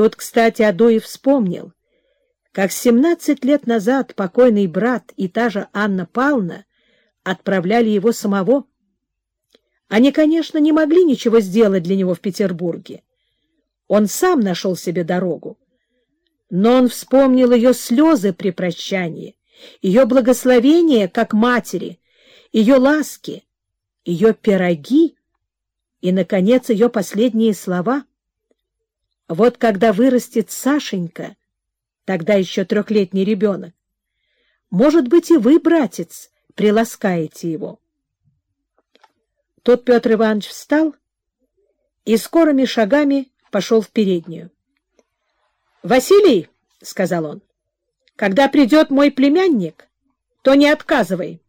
Тут, кстати, Адуев вспомнил, как семнадцать лет назад покойный брат и та же Анна Павловна отправляли его самого. Они, конечно, не могли ничего сделать для него в Петербурге. Он сам нашел себе дорогу. Но он вспомнил ее слезы при прощании, ее благословение как матери, ее ласки, ее пироги и, наконец, ее последние слова. Вот когда вырастет Сашенька, тогда еще трехлетний ребенок, может быть, и вы, братец, приласкаете его. Тот Петр Иванович встал и скорыми шагами пошел в переднюю. — Василий, — сказал он, — когда придет мой племянник, то не отказывай.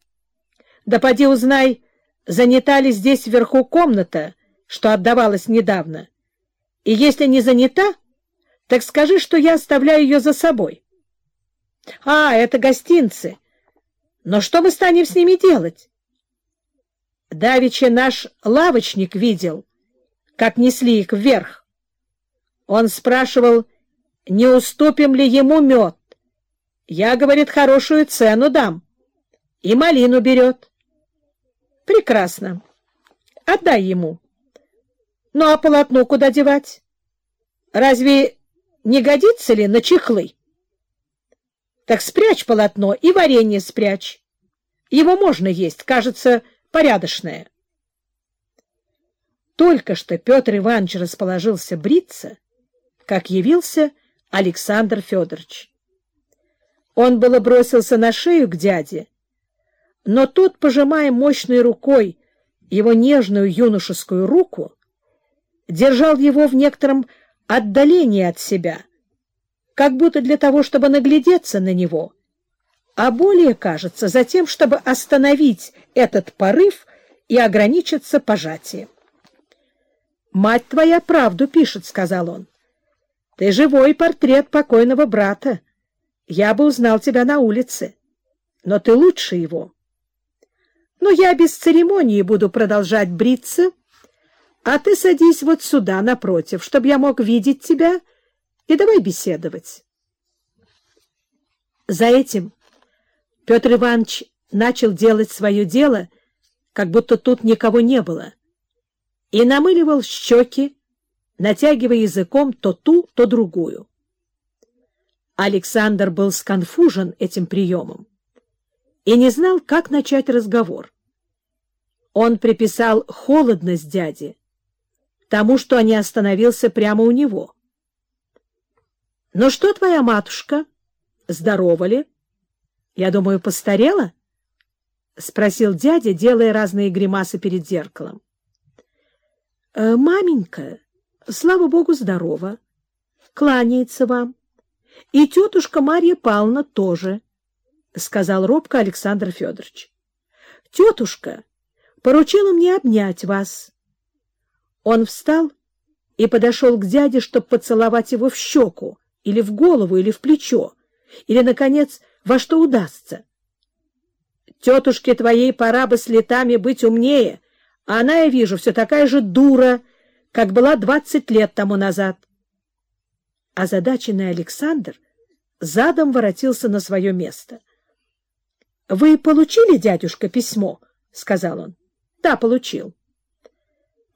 Да поди узнай, занята ли здесь вверху комната, что отдавалась недавно. И если не занята, так скажи, что я оставляю ее за собой. — А, это гостинцы. Но что мы станем с ними делать? Давича наш лавочник видел, как несли их вверх. Он спрашивал, не уступим ли ему мед. Я, говорит, хорошую цену дам. И малину берет. Прекрасно. Отдай ему. Ну, а полотно куда девать? Разве не годится ли на чехлы? Так спрячь полотно и варенье спрячь. Его можно есть, кажется, порядочное. Только что Петр Иванович расположился бриться, как явился Александр Федорович. Он было бросился на шею к дяде, но тот, пожимая мощной рукой его нежную юношескую руку, держал его в некотором отдалении от себя, как будто для того, чтобы наглядеться на него, а более, кажется, за тем, чтобы остановить этот порыв и ограничиться пожатием. «Мать твоя правду пишет», — сказал он. «Ты живой портрет покойного брата. Я бы узнал тебя на улице, но ты лучше его». Но я без церемонии буду продолжать бриться, а ты садись вот сюда, напротив, чтобы я мог видеть тебя, и давай беседовать. За этим Петр Иванович начал делать свое дело, как будто тут никого не было, и намыливал щеки, натягивая языком то ту, то другую. Александр был сконфужен этим приемом и не знал, как начать разговор. Он приписал холодность дяди тому, что не остановился прямо у него. — Ну что твоя матушка? Здорова ли? Я думаю, постарела? — спросил дядя, делая разные гримасы перед зеркалом. «Э, — Маменька, слава богу, здорова. Кланяется вам. И тетушка Марья Павловна тоже, — сказал робко Александр Федорович. — Тетушка поручила мне обнять вас. Он встал и подошел к дяде, чтобы поцеловать его в щеку, или в голову, или в плечо, или, наконец, во что удастся. Тетушке твоей пора бы с летами быть умнее, а она, я вижу, все такая же дура, как была двадцать лет тому назад. Озадаченный Александр задом воротился на свое место. — Вы получили, дядюшка, письмо? — сказал он. — Да, получил. —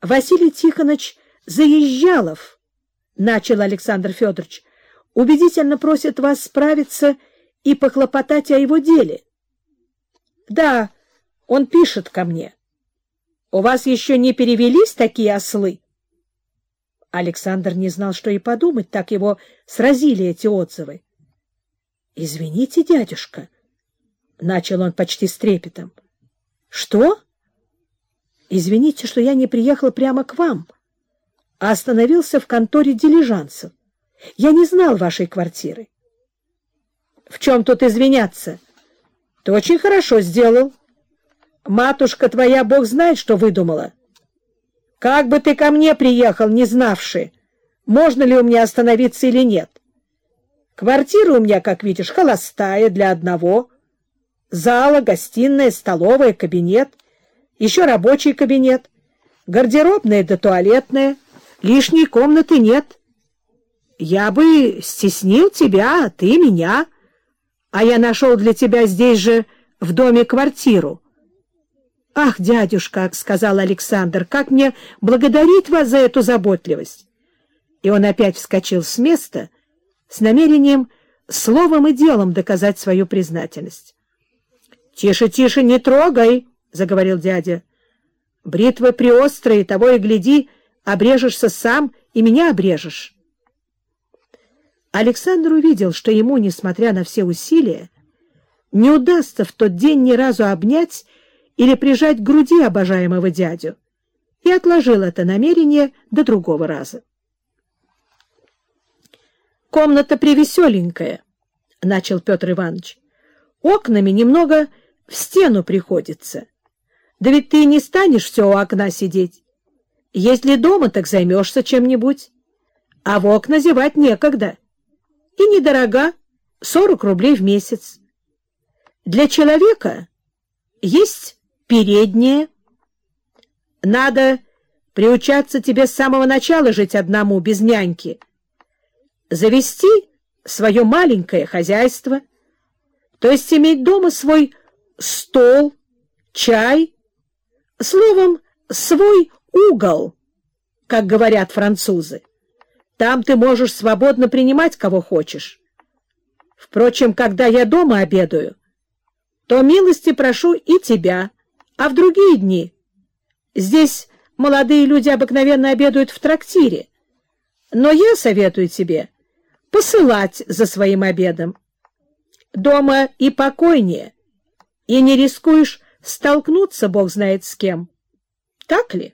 Василий Тихонович Заезжалов, — начал Александр Федорович, — убедительно просит вас справиться и похлопотать о его деле. — Да, он пишет ко мне. — У вас еще не перевелись такие ослы? Александр не знал, что и подумать, так его сразили эти отзывы. — Извините, дядюшка, — начал он почти с трепетом. — Что? — Извините, что я не приехал прямо к вам, а остановился в конторе дилижансов. Я не знал вашей квартиры. — В чем тут извиняться? Ты очень хорошо сделал. Матушка твоя, бог знает, что выдумала. Как бы ты ко мне приехал, не знавши, можно ли у меня остановиться или нет. Квартира у меня, как видишь, холостая для одного. Зала, гостиная, столовая, кабинет — еще рабочий кабинет, гардеробная да туалетная, лишней комнаты нет. Я бы стеснил тебя, а ты меня, а я нашел для тебя здесь же в доме квартиру. — Ах, дядюшка, — сказал Александр, — как мне благодарить вас за эту заботливость! И он опять вскочил с места с намерением словом и делом доказать свою признательность. — Тише, тише, не трогай! — заговорил дядя. — Бритвы приострые, того и гляди, обрежешься сам и меня обрежешь. Александр увидел, что ему, несмотря на все усилия, не удастся в тот день ни разу обнять или прижать к груди обожаемого дядю, и отложил это намерение до другого раза. «Комната привеселенькая», — начал Петр Иванович. «Окнами немного в стену приходится. Да ведь ты не станешь все у окна сидеть. Если дома, так займешься чем-нибудь. А в окна зевать некогда» и недорога, 40 рублей в месяц. Для человека есть переднее. Надо приучаться тебе с самого начала жить одному, без няньки. Завести свое маленькое хозяйство, то есть иметь дома свой стол, чай, словом, свой угол, как говорят французы. Там ты можешь свободно принимать, кого хочешь. Впрочем, когда я дома обедаю, то милости прошу и тебя, а в другие дни. Здесь молодые люди обыкновенно обедают в трактире, но я советую тебе посылать за своим обедом. Дома и покойнее, и не рискуешь столкнуться, бог знает с кем. Так ли?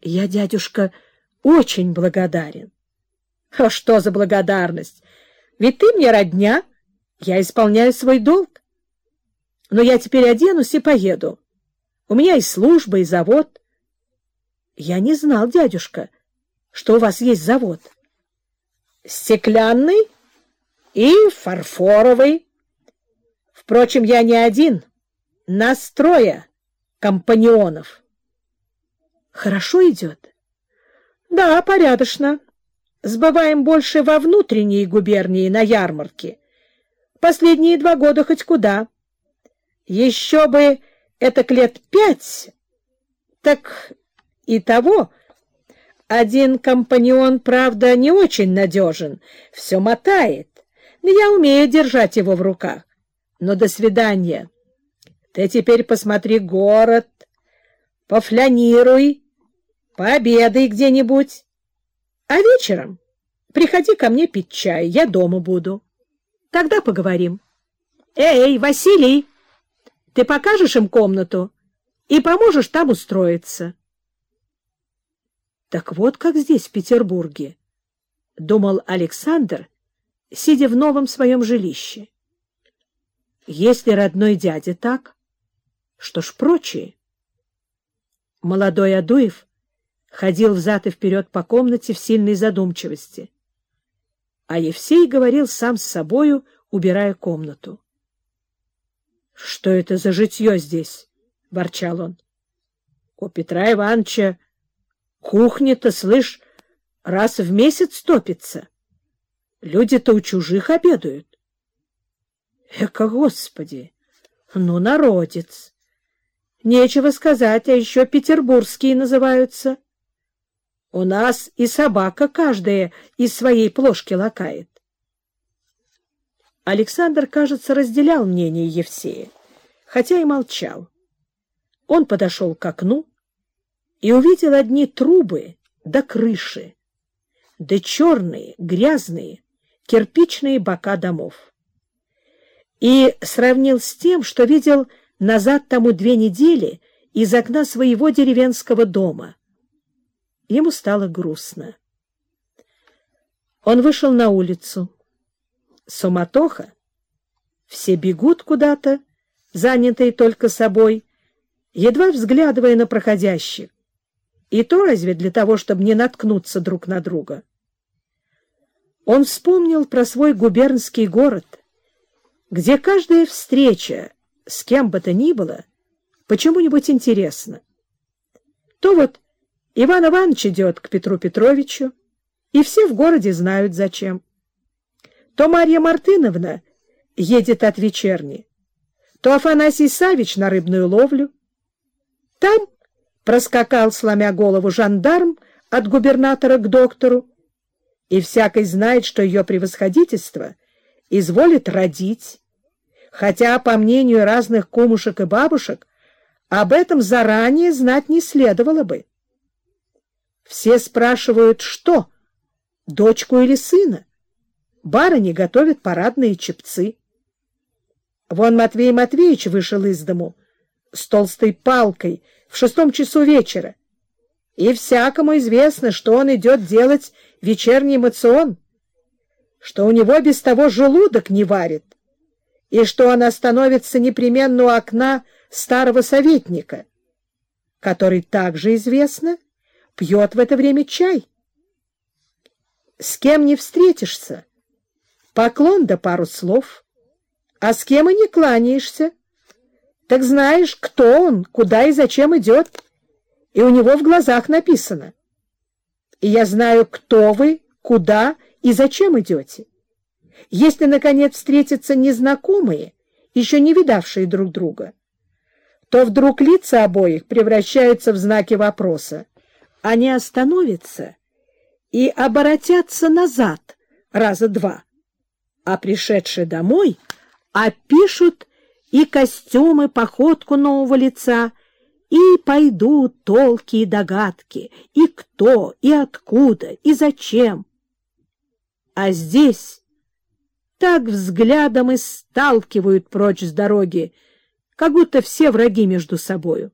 Я, дядюшка, — очень благодарен. А что за благодарность? Ведь ты мне родня, я исполняю свой долг. Но я теперь оденусь и поеду. У меня и служба, и завод. Я не знал, дядюшка, что у вас есть завод. Стеклянный и фарфоровый. Впрочем, я не один. Настроя компаньонов. Хорошо идет. Да, порядочно. Сбываем больше во внутренней губернии на ярмарке. Последние два года хоть куда. Еще бы это лет пять, так и того. Один компаньон, правда, не очень надежен, все мотает, но я умею держать его в руках. Но до свидания. Ты теперь посмотри город, пофлянируй, Пообедай где-нибудь. А вечером приходи ко мне пить чай, я дома буду. Тогда поговорим. Эй, Василий, ты покажешь им комнату и поможешь там устроиться. Так вот как здесь, в Петербурге, — думал Александр, сидя в новом своем жилище. Если родной дядя так, что ж прочие? Молодой Адуев — ходил взад и вперед по комнате в сильной задумчивости. А Евсей говорил сам с собою, убирая комнату. — Что это за житье здесь? — ворчал он. — У Петра Ивановича кухня-то, слышь, раз в месяц топится. Люди-то у чужих обедают. Эка, Господи! Ну, народец! Нечего сказать, а еще петербургские называются. У нас и собака каждая из своей плошки лакает. Александр, кажется, разделял мнение Евсея, хотя и молчал. Он подошел к окну и увидел одни трубы до крыши, да черные, грязные, кирпичные бока домов. И сравнил с тем, что видел назад тому две недели из окна своего деревенского дома — Ему стало грустно. Он вышел на улицу. Суматоха. Все бегут куда-то, занятые только собой, едва взглядывая на проходящих. И то разве для того, чтобы не наткнуться друг на друга. Он вспомнил про свой губернский город, где каждая встреча с кем бы то ни было почему-нибудь интересна. То вот Иван Иванович идет к Петру Петровичу, И все в городе знают, зачем. То Марья Мартыновна едет от вечерни, то Афанасий Савич на рыбную ловлю. Там проскакал, сломя голову, жандарм от губернатора к доктору, и всякий знает, что ее превосходительство изволит родить, хотя, по мнению разных кумушек и бабушек, об этом заранее знать не следовало бы. Все спрашивают, что, дочку или сына? Барыни готовят парадные чепцы. Вон Матвей Матвеевич вышел из дому с толстой палкой в шестом часу вечера, и всякому известно, что он идет делать вечерний мацион, что у него без того желудок не варит, и что он остановится непременно у окна старого советника, который также известно пьет в это время чай. С кем не встретишься, поклон да пару слов, а с кем и не кланяешься, так знаешь, кто он, куда и зачем идет, и у него в глазах написано. И я знаю, кто вы, куда и зачем идете. Если, наконец, встретятся незнакомые, еще не видавшие друг друга, то вдруг лица обоих превращаются в знаки вопроса. Они остановятся и оборотятся назад раза два, а пришедшие домой опишут и костюмы, походку нового лица, и пойдут толки и догадки, и кто, и откуда, и зачем. А здесь так взглядом и сталкивают прочь с дороги, как будто все враги между собою.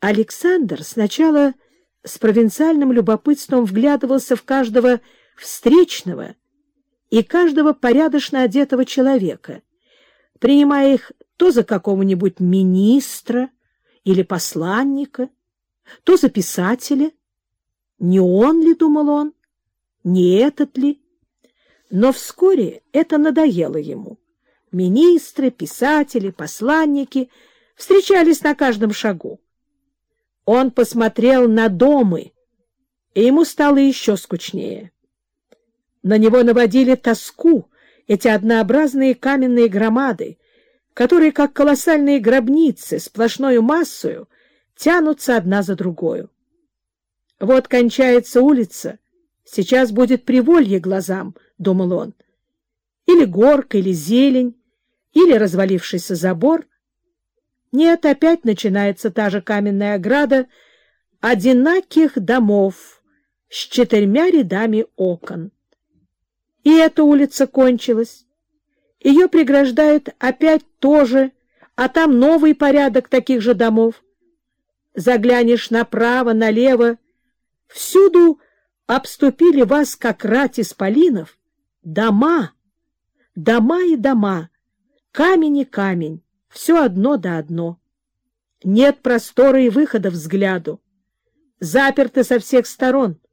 Александр сначала с провинциальным любопытством вглядывался в каждого встречного и каждого порядочно одетого человека, принимая их то за какого-нибудь министра или посланника, то за писателя. Не он ли, думал он, не этот ли? Но вскоре это надоело ему. Министры, писатели, посланники встречались на каждом шагу. Он посмотрел на домы, и ему стало еще скучнее. На него наводили тоску эти однообразные каменные громады, которые, как колоссальные гробницы, сплошною массою, тянутся одна за другою. Вот кончается улица, сейчас будет приволье глазам, — думал он, — или горка, или зелень, или развалившийся забор. Нет, опять начинается та же каменная ограда одинаких домов с четырьмя рядами окон. И эта улица кончилась. Ее преграждает опять тоже, а там новый порядок таких же домов. Заглянешь направо, налево, всюду обступили вас, как рать исполинов, дома, дома и дома, камень и камень, все одно да одно. Нет простора и выхода взгляду, заперты со всех сторон —